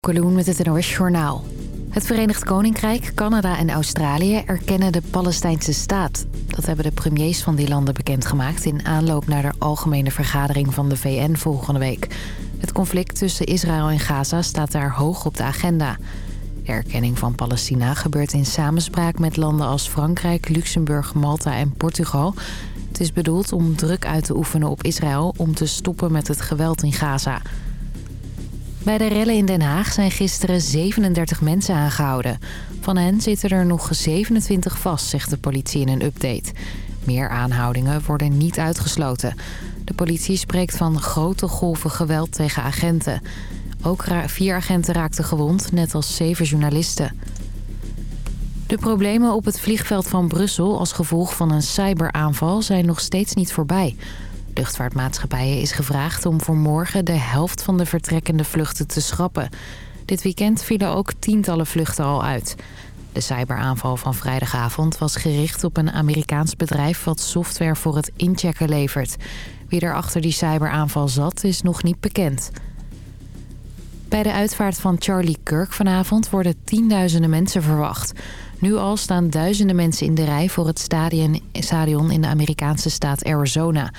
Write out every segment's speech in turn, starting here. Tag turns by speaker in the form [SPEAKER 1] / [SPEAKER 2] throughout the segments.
[SPEAKER 1] Kaloen met het NOS Journaal. Het Verenigd Koninkrijk, Canada en Australië erkennen de Palestijnse staat. Dat hebben de premiers van die landen bekendgemaakt... in aanloop naar de algemene vergadering van de VN volgende week. Het conflict tussen Israël en Gaza staat daar hoog op de agenda. Erkenning van Palestina gebeurt in samenspraak met landen als Frankrijk, Luxemburg, Malta en Portugal. Het is bedoeld om druk uit te oefenen op Israël om te stoppen met het geweld in Gaza... Bij de rellen in Den Haag zijn gisteren 37 mensen aangehouden. Van hen zitten er nog 27 vast, zegt de politie in een update. Meer aanhoudingen worden niet uitgesloten. De politie spreekt van grote golven geweld tegen agenten. Ook vier agenten raakten gewond, net als zeven journalisten. De problemen op het vliegveld van Brussel als gevolg van een cyberaanval zijn nog steeds niet voorbij. Luchtvaartmaatschappijen is gevraagd om voor morgen de helft van de vertrekkende vluchten te schrappen. Dit weekend vielen ook tientallen vluchten al uit. De cyberaanval van vrijdagavond was gericht op een Amerikaans bedrijf... wat software voor het inchecken levert. Wie er achter die cyberaanval zat, is nog niet bekend. Bij de uitvaart van Charlie Kirk vanavond worden tienduizenden mensen verwacht. Nu al staan duizenden mensen in de rij voor het stadion in de Amerikaanse staat Arizona...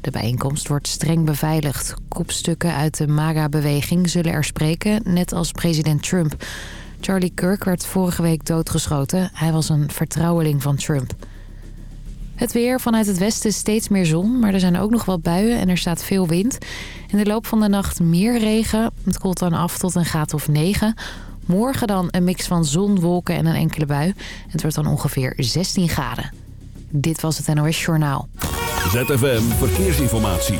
[SPEAKER 1] De bijeenkomst wordt streng beveiligd. Kopstukken uit de MAGA-beweging zullen er spreken, net als president Trump. Charlie Kirk werd vorige week doodgeschoten. Hij was een vertrouweling van Trump. Het weer vanuit het westen steeds meer zon, maar er zijn ook nog wat buien en er staat veel wind. In de loop van de nacht meer regen. Het koelt dan af tot een graad of 9. Morgen dan een mix van zon, wolken en een enkele bui. Het wordt dan ongeveer 16 graden. Dit was het NOS Journaal.
[SPEAKER 2] ZFM Verkeersinformatie.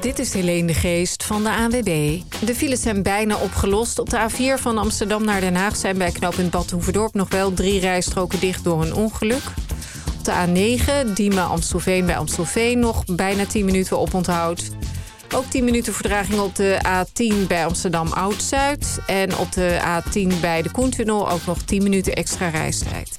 [SPEAKER 3] Dit is Helene de Geest van de ANWB. De files zijn bijna opgelost. Op de A4 van Amsterdam naar Den Haag zijn bij knooppunt Bad Hoeverdorp... nog wel drie rijstroken dicht door een ongeluk. Op de A9, Diemen-Amstelveen bij Amstelveen... nog bijna 10 minuten oponthoud. Ook 10 minuten verdraging op de A10 bij Amsterdam Oud-Zuid. En op de A10 bij de Koentunnel ook nog 10 minuten extra reistijd.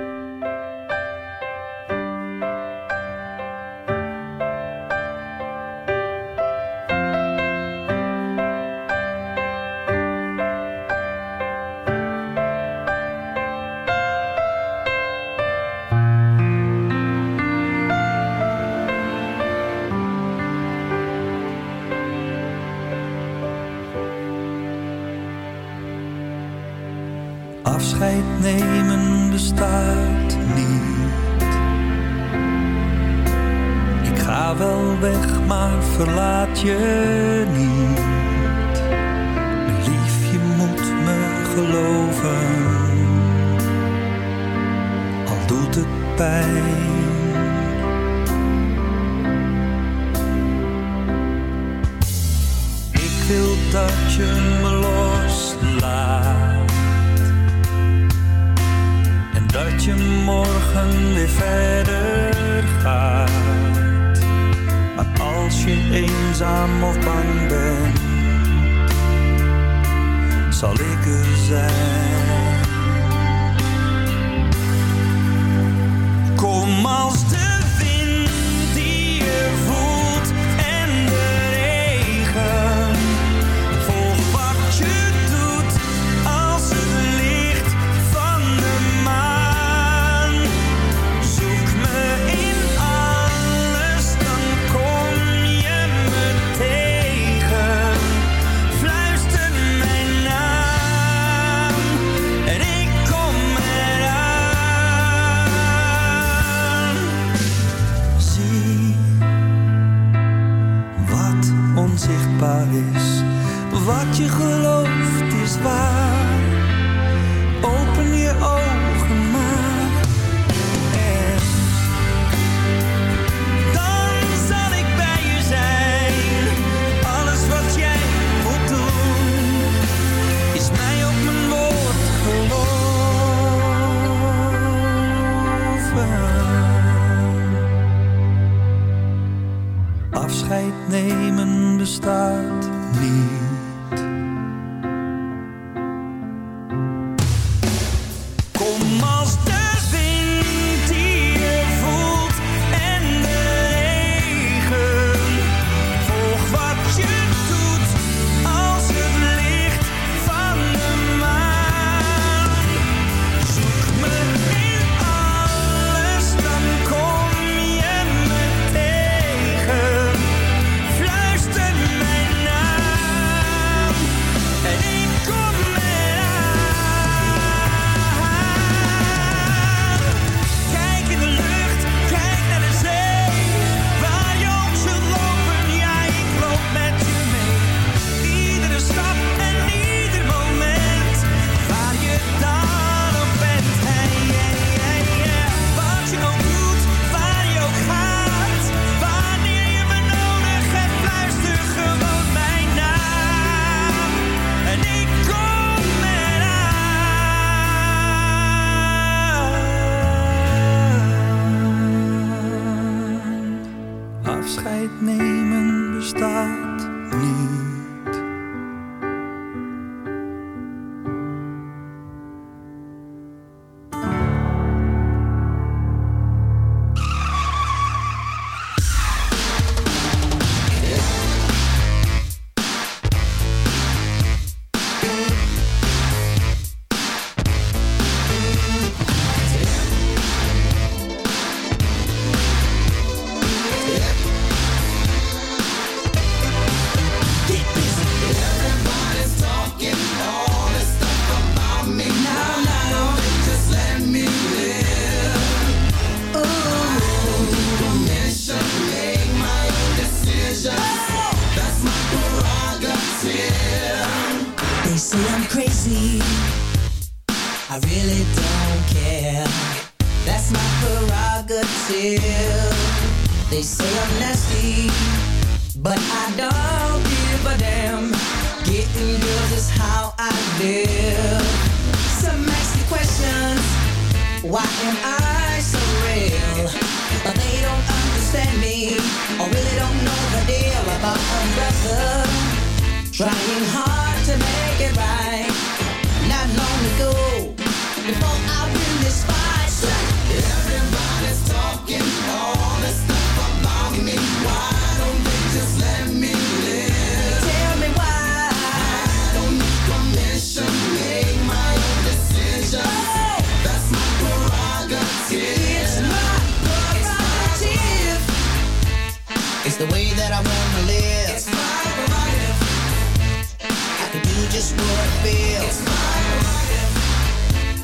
[SPEAKER 4] Before I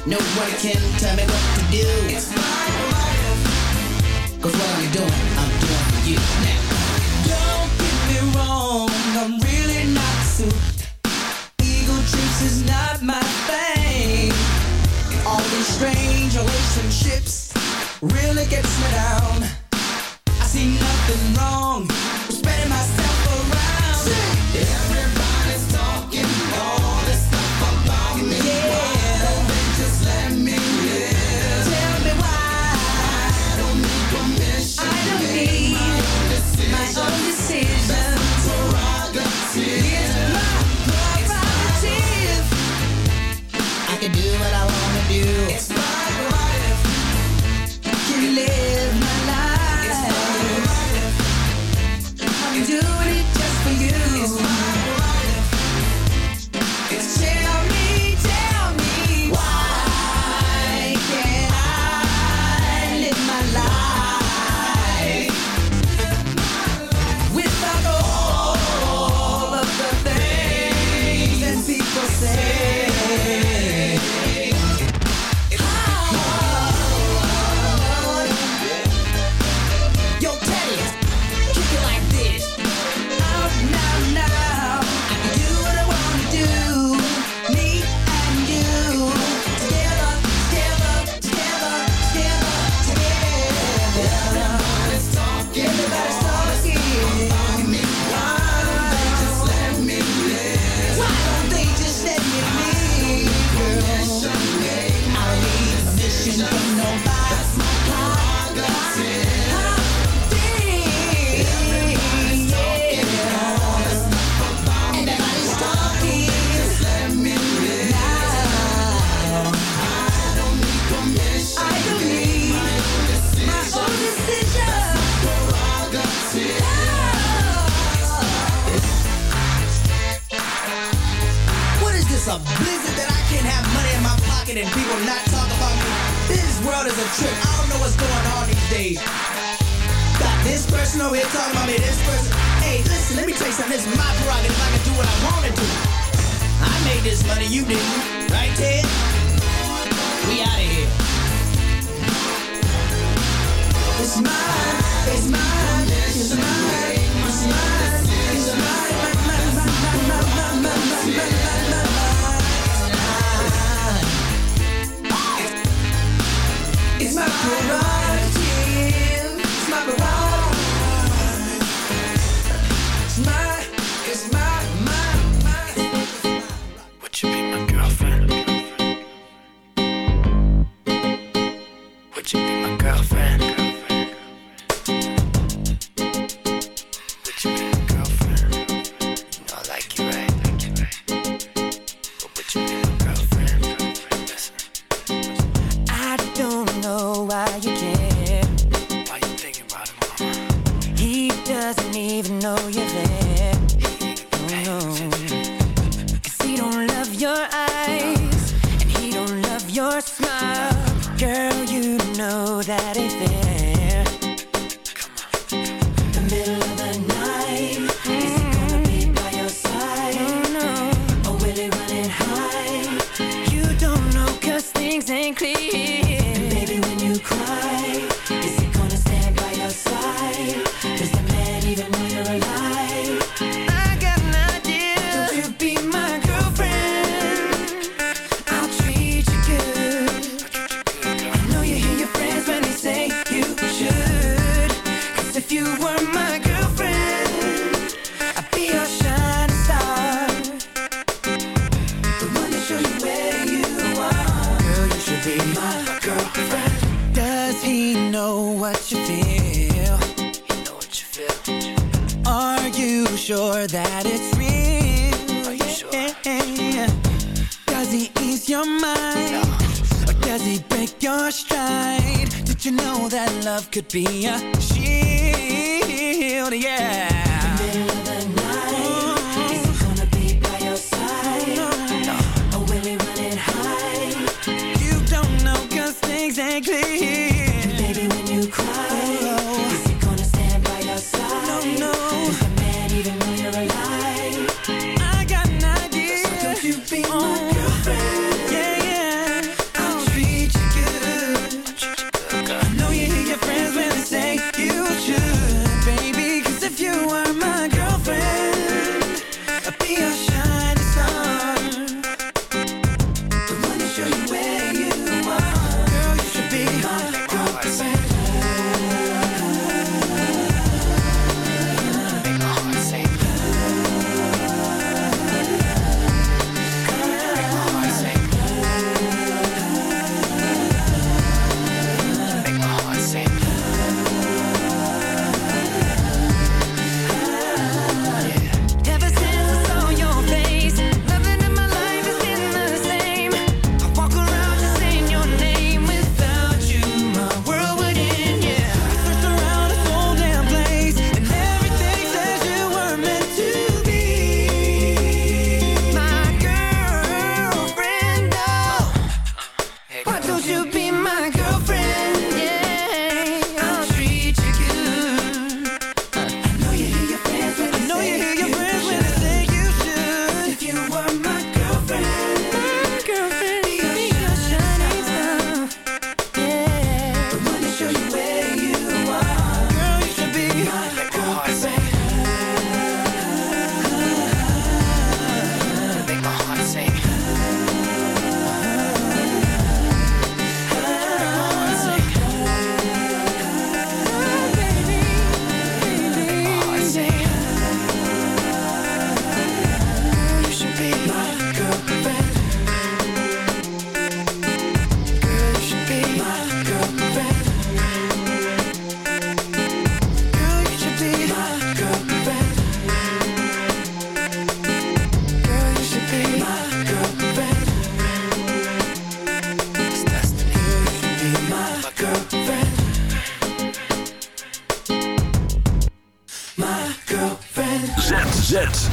[SPEAKER 4] No one can tell me what to do. It's my
[SPEAKER 5] life.
[SPEAKER 6] Cause
[SPEAKER 5] what I'm
[SPEAKER 7] doing.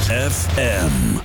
[SPEAKER 7] ZFM.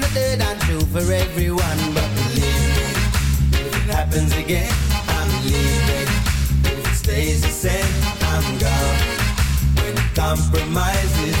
[SPEAKER 7] for everyone, but believe me, if it happens again, I'm leaving. If it stays the same, I'm gone. When
[SPEAKER 8] compromises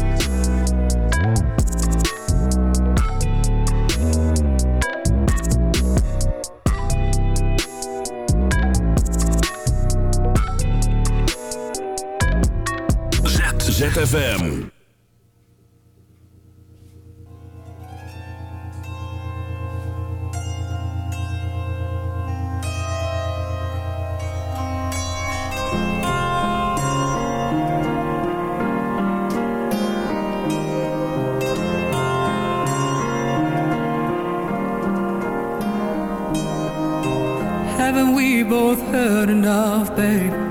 [SPEAKER 2] ZFM.
[SPEAKER 9] Haven't we both heard enough, babe?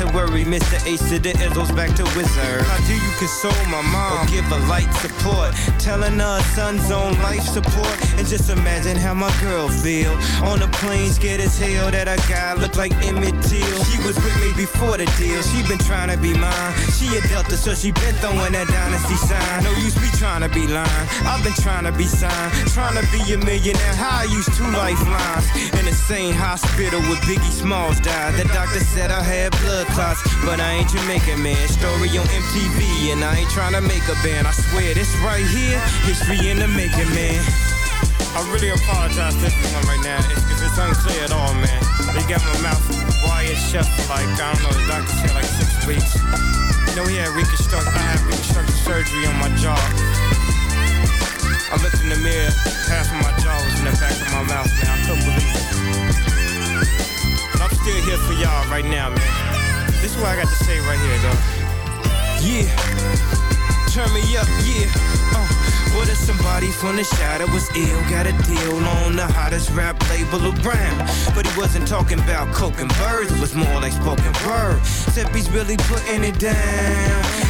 [SPEAKER 9] To
[SPEAKER 10] worry, Mr. Ace to the Izzles back to Wizard. How do you console my mom or give her light support? Telling her son's on life support. And just imagine how my girl feel. On the plane, scared as hell that a guy looked like Emmett Till. She was with me before the deal. She been trying to be mine. She a Delta, so she been throwing that dynasty sign. No use me trying to be lying. I've been trying to be signed. Trying to be a millionaire. How I used two lifelines. In the same hospital where Biggie Smalls died. The doctor said I had blood clots. But I ain't Jamaican, man. Story on MTV. And I ain't trying to make a band. I swear this right here. History in the making, man. I really apologize to everyone right now if, if it's unclear at all, man. They got my mouth wired shut for like, I don't know, the doctor said like six weeks. You know, he had reconstruct, I had reconstructive surgery on my jaw. I looked in the mirror, half of my jaw was in the back of my mouth, man. I couldn't believe it. But I'm still here for y'all right now, man. What I got to say right here, though. Yeah. Turn me up, yeah. Uh. What if somebody from the shadow was ill? Got a deal on the hottest rap label around. But he wasn't talking about coke and birds, it was more like spoken word. Except he's really putting it down.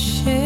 [SPEAKER 6] Watching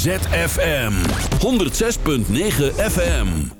[SPEAKER 2] ZFM 106.9 FM.